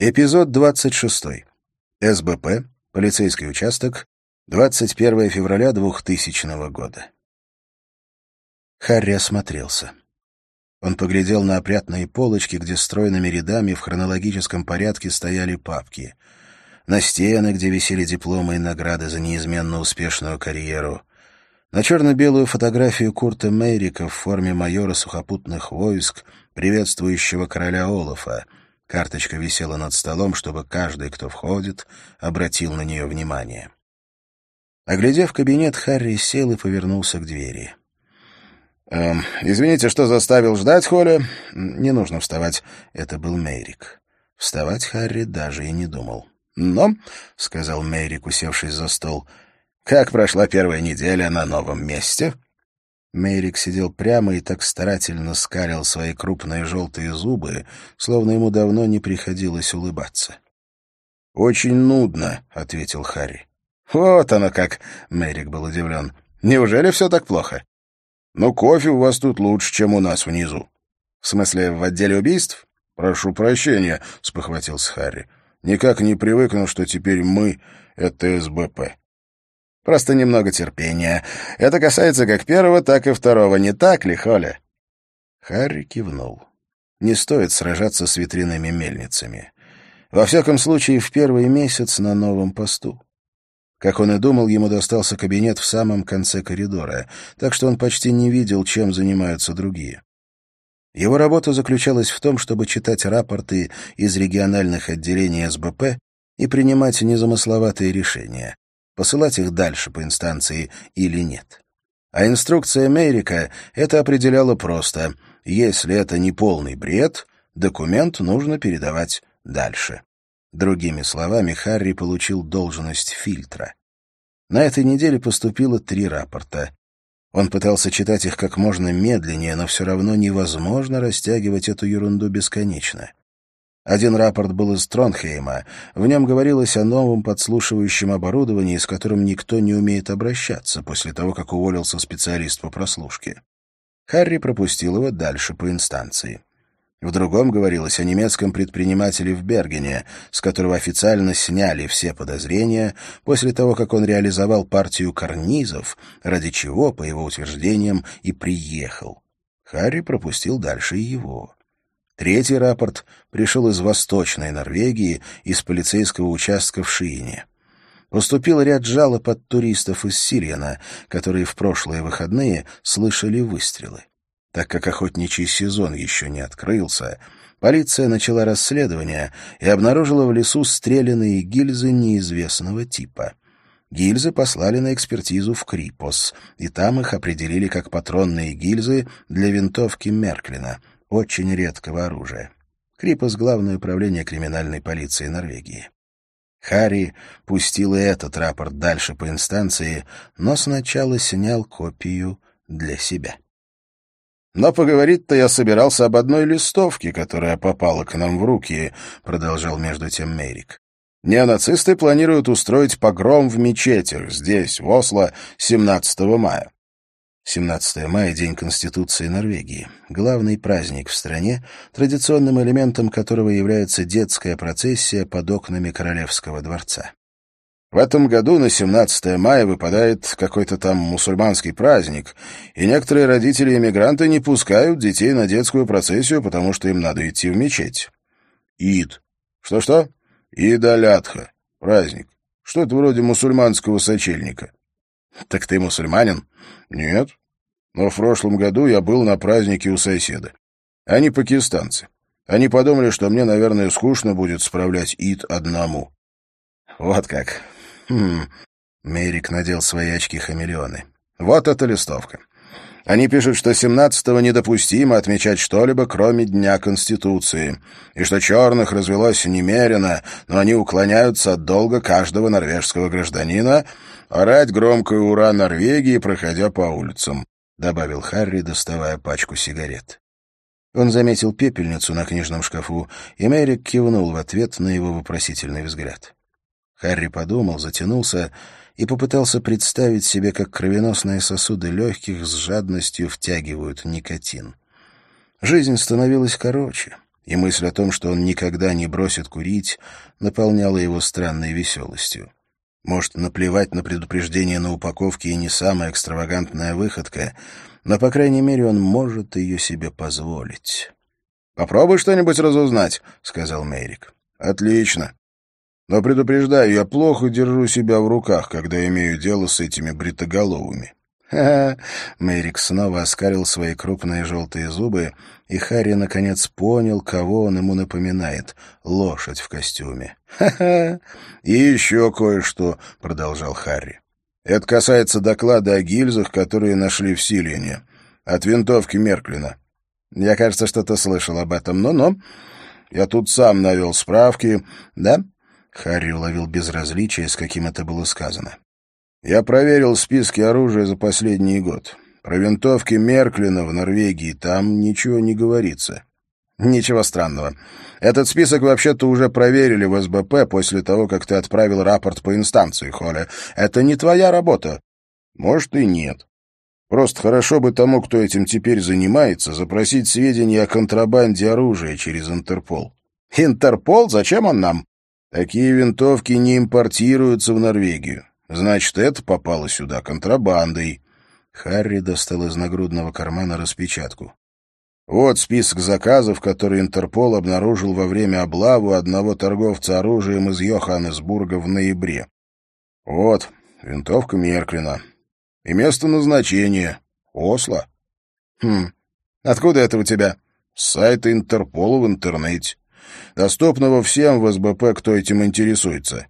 Эпизод 26. СБП. Полицейский участок. 21 февраля 2000 года. Харри осмотрелся. Он поглядел на опрятные полочки, где стройными рядами в хронологическом порядке стояли папки. На стены, где висели дипломы и награды за неизменно успешную карьеру. На черно-белую фотографию Курта Мейрика в форме майора сухопутных войск, приветствующего короля Олафа — Карточка висела над столом, чтобы каждый, кто входит, обратил на нее внимание. Оглядев кабинет, Харри сел и повернулся к двери. «Эм, «Извините, что заставил ждать, Холли. Не нужно вставать». Это был Мейрик. Вставать Харри даже и не думал. «Но», — сказал Мейрик, усевшись за стол, — «как прошла первая неделя на новом месте?» Мейрик сидел прямо и так старательно скалил свои крупные желтые зубы, словно ему давно не приходилось улыбаться. «Очень нудно», — ответил Харри. «Вот оно как!» — Мейрик был удивлен. «Неужели все так плохо?» «Ну, кофе у вас тут лучше, чем у нас внизу». «В смысле, в отделе убийств?» «Прошу прощения», — спохватился Харри. «Никак не привыкну, что теперь мы — это СБП». Просто немного терпения. Это касается как первого, так и второго. Не так ли, Холя?» Харри кивнул. Не стоит сражаться с ветряными мельницами. Во всяком случае, в первый месяц на новом посту. Как он и думал, ему достался кабинет в самом конце коридора, так что он почти не видел, чем занимаются другие. Его работа заключалась в том, чтобы читать рапорты из региональных отделений СБП и принимать незамысловатые решения посылать их дальше по инстанции или нет. А инструкция Мерика это определяла просто. Если это не полный бред, документ нужно передавать дальше. Другими словами, Харри получил должность фильтра. На этой неделе поступило три рапорта. Он пытался читать их как можно медленнее, но все равно невозможно растягивать эту ерунду бесконечно. Один рапорт был из Тронхейма. В нем говорилось о новом подслушивающем оборудовании, с которым никто не умеет обращаться после того, как уволился специалист по прослушке. Харри пропустил его дальше по инстанции. В другом говорилось о немецком предпринимателе в Бергене, с которого официально сняли все подозрения после того, как он реализовал партию карнизов, ради чего, по его утверждениям, и приехал. Харри пропустил дальше его. Третий рапорт пришел из Восточной Норвегии, из полицейского участка в Шиине. Поступил ряд жалоб от туристов из Сириана, которые в прошлые выходные слышали выстрелы. Так как охотничий сезон еще не открылся, полиция начала расследование и обнаружила в лесу стрелянные гильзы неизвестного типа. Гильзы послали на экспертизу в Крипос, и там их определили как патронные гильзы для винтовки Мерклина, очень редкого оружия. Крипос — главное управление криминальной полиции Норвегии. Харри пустил и этот рапорт дальше по инстанции, но сначала снял копию для себя. «Но поговорить-то я собирался об одной листовке, которая попала к нам в руки», — продолжал между тем Мерик. «Неонацисты планируют устроить погром в мечетях здесь, в Осло, 17 мая. 17 мая — День Конституции Норвегии. Главный праздник в стране, традиционным элементом которого является детская процессия под окнами Королевского дворца. В этом году на 17 мая выпадает какой-то там мусульманский праздник, и некоторые родители-иммигранты не пускают детей на детскую процессию, потому что им надо идти в мечеть. Ид. Что-что? Идолятха. Праздник. Что-то вроде мусульманского сочельника. Так ты мусульманин? Нет. Но в прошлом году я был на празднике у соседа. Они пакистанцы. Они подумали, что мне, наверное, скучно будет справлять ид одному. Вот как. Хм. Мерик надел свои очки-хамелеоны. Вот эта листовка. Они пишут, что 17-го недопустимо отмечать что-либо, кроме Дня Конституции, и что черных развелось немерено, но они уклоняются от долга каждого норвежского гражданина орать громкое «Ура!» Норвегии, проходя по улицам. — добавил Харри, доставая пачку сигарет. Он заметил пепельницу на книжном шкафу, и Мэрик кивнул в ответ на его вопросительный взгляд. Харри подумал, затянулся и попытался представить себе, как кровеносные сосуды легких с жадностью втягивают никотин. Жизнь становилась короче, и мысль о том, что он никогда не бросит курить, наполняла его странной веселостью. Может, наплевать на предупреждение на упаковке и не самая экстравагантная выходка, но, по крайней мере, он может ее себе позволить. «Попробуй что-нибудь разузнать», — сказал Мейрик. «Отлично. Но предупреждаю, я плохо держу себя в руках, когда имею дело с этими бритоголовыми. «Ха-ха!» Мэрик снова оскарил свои крупные желтые зубы, и Харри наконец понял, кого он ему напоминает — лошадь в костюме. «Ха-ха! И еще кое-что», — продолжал Харри. «Это касается доклада о гильзах, которые нашли в Силине. От винтовки Мерклина. Я, кажется, что-то слышал об этом. Но-но. Я тут сам навел справки. Да?» Харри уловил безразличие, с каким это было сказано. Я проверил списки оружия за последний год. Про винтовки Мерклина в Норвегии там ничего не говорится. Ничего странного. Этот список вообще-то уже проверили в СБП после того, как ты отправил рапорт по инстанции, Холли. Это не твоя работа. Может и нет. Просто хорошо бы тому, кто этим теперь занимается, запросить сведения о контрабанде оружия через Интерпол. Интерпол? Зачем он нам? Такие винтовки не импортируются в Норвегию. Значит, это попало сюда контрабандой. Харри достал из нагрудного кармана распечатку. Вот список заказов, которые Интерпол обнаружил во время облавы одного торговца оружием из Йоханнесбурга в ноябре. Вот, винтовка Мерклина. И место назначения — Осло. Хм, откуда это у тебя? С сайта Интерпола в интернете. Доступного всем в СБП, кто этим интересуется.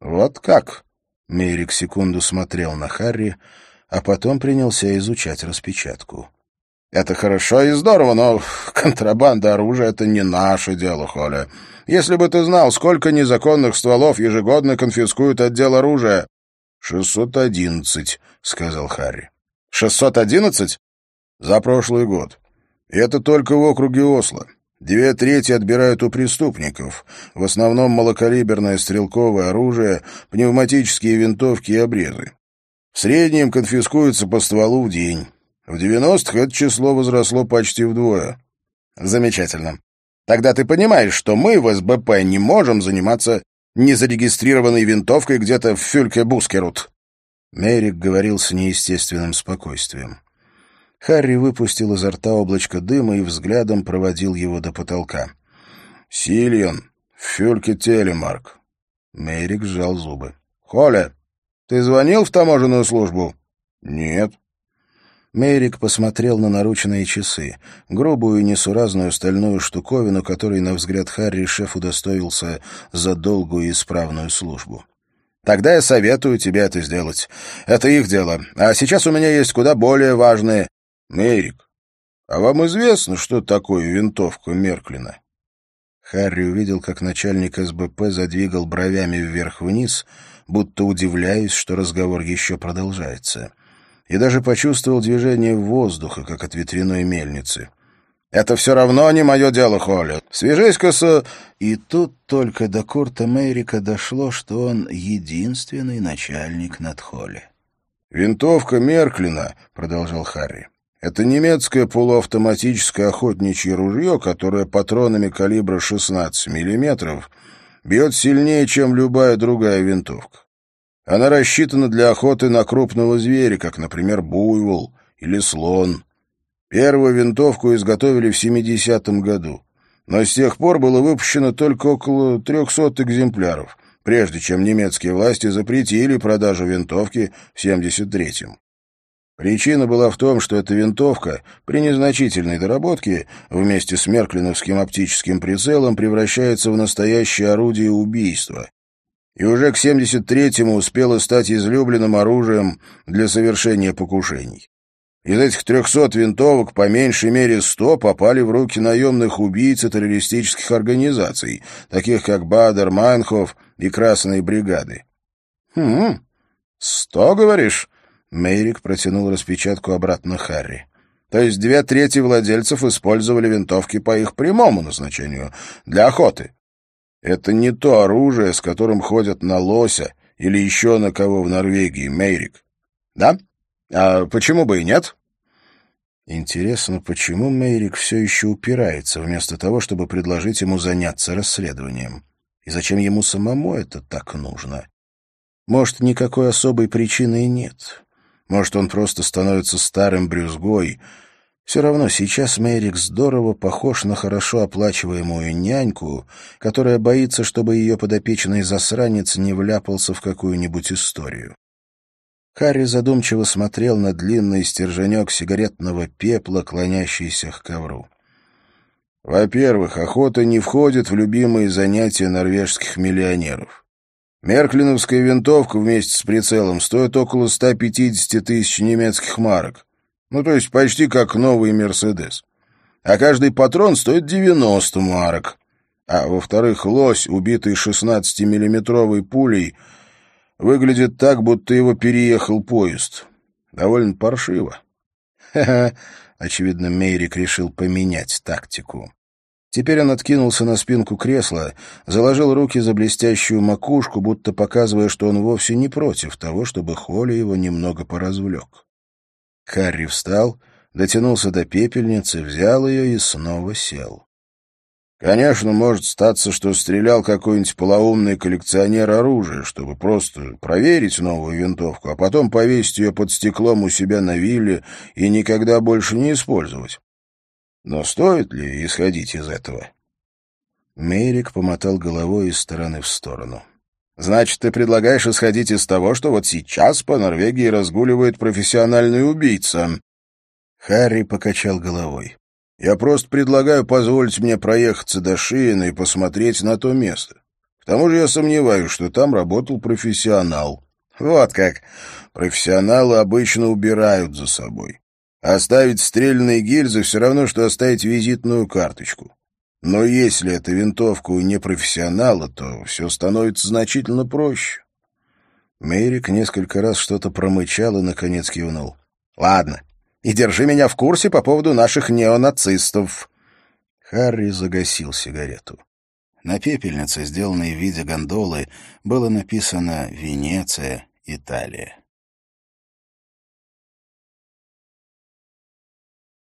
Вот как? Мейрик секунду смотрел на Харри, а потом принялся изучать распечатку. «Это хорошо и здорово, но контрабанда оружия — это не наше дело, Холя. Если бы ты знал, сколько незаконных стволов ежегодно конфискуют отдел оружия...» «Шестьсот одиннадцать», — сказал Харри. «Шестьсот одиннадцать?» «За прошлый год. И это только в округе Осло. Две трети отбирают у преступников, в основном малокалиберное стрелковое оружие, пневматические винтовки и обрезы. В среднем конфискуется по стволу в день. В 90-х это число возросло почти вдвое. Замечательно. Тогда ты понимаешь, что мы в СБП не можем заниматься незарегистрированной винтовкой где-то в Фюльке-Бускерут. Мерик говорил с неестественным спокойствием. Харри выпустил изо рта облачко дыма и взглядом проводил его до потолка. «Сильян, Фюльке Телемарк». Мерик сжал зубы. «Холе, ты звонил в таможенную службу?» «Нет». Мерик посмотрел на наручные часы, грубую и несуразную стальную штуковину, которой, на взгляд Харри, шеф удостоился за долгую и исправную службу. «Тогда я советую тебе это сделать. Это их дело. А сейчас у меня есть куда более важные Мерик, а вам известно, что такое винтовка Мерклина? Харри увидел, как начальник СБП задвигал бровями вверх-вниз, будто удивляясь, что разговор еще продолжается. И даже почувствовал движение воздуха, как от ветряной мельницы. «Это все равно не мое дело, Холли. Свяжись-ка с...» И тут только до Курта Мейрика дошло, что он единственный начальник над Холли. «Винтовка Мерклина», — продолжал Харри, это немецкое полуавтоматическое охотничье ружье, которое патронами калибра 16 мм бьет сильнее, чем любая другая винтовка. Она рассчитана для охоты на крупного зверя, как, например, буйвол или слон. Первую винтовку изготовили в 70-м году, но с тех пор было выпущено только около 300 экземпляров, прежде чем немецкие власти запретили продажу винтовки в 73-м. Причина была в том, что эта винтовка при незначительной доработке вместе с мерклиновским оптическим прицелом превращается в настоящее орудие убийства. И уже к 73-му успела стать излюбленным оружием для совершения покушений. Из этих 300 винтовок по меньшей мере 100 попали в руки наемных убийц и террористических организаций, таких как Бадер, Майнхоф и Красные бригады. «Хм, сто, говоришь?» Мейрик протянул распечатку обратно Харри. То есть две трети владельцев использовали винтовки по их прямому назначению, для охоты. Это не то оружие, с которым ходят на лося или еще на кого в Норвегии, Мейрик. Да? А почему бы и нет? Интересно, почему Мейрик все еще упирается, вместо того, чтобы предложить ему заняться расследованием? И зачем ему самому это так нужно? Может, никакой особой причины и нет. Может, он просто становится старым брюзгой. Все равно сейчас Мэрик здорово похож на хорошо оплачиваемую няньку, которая боится, чтобы ее подопечный засранец не вляпался в какую-нибудь историю. Харри задумчиво смотрел на длинный стерженек сигаретного пепла, клонящийся к ковру. Во-первых, охота не входит в любимые занятия норвежских миллионеров. Мерклиновская винтовка вместе с прицелом стоит около 150 тысяч немецких марок. Ну, то есть почти как новый «Мерседес». А каждый патрон стоит 90 марок. А во-вторых, лось, убитый 16-миллиметровой пулей, Выглядит так, будто его переехал поезд. Довольно паршиво. Ха-ха, очевидно, Мейрик решил поменять тактику. Теперь он откинулся на спинку кресла, заложил руки за блестящую макушку, будто показывая, что он вовсе не против того, чтобы Холли его немного поразвлек. Харри встал, дотянулся до пепельницы, взял ее и снова сел. Конечно, может статься, что стрелял какой-нибудь полоумный коллекционер оружия, чтобы просто проверить новую винтовку, а потом повесить ее под стеклом у себя на вилле и никогда больше не использовать. Но стоит ли исходить из этого? Мейрик помотал головой из стороны в сторону. «Значит, ты предлагаешь исходить из того, что вот сейчас по Норвегии разгуливает профессиональный убийца?» Харри покачал головой. Я просто предлагаю позволить мне проехаться до Шиина и посмотреть на то место. К тому же я сомневаюсь, что там работал профессионал. Вот как. Профессионалы обычно убирают за собой. Оставить стрельные гильзы все равно, что оставить визитную карточку. Но если это винтовка у непрофессионала, то все становится значительно проще. Мейрик несколько раз что-то промычал и, наконец, кивнул. «Ладно, и держи меня в курсе по поводу наших неонацистов». Харри загасил сигарету. На пепельнице, сделанной в виде гондолы, было написано «Венеция, Италия».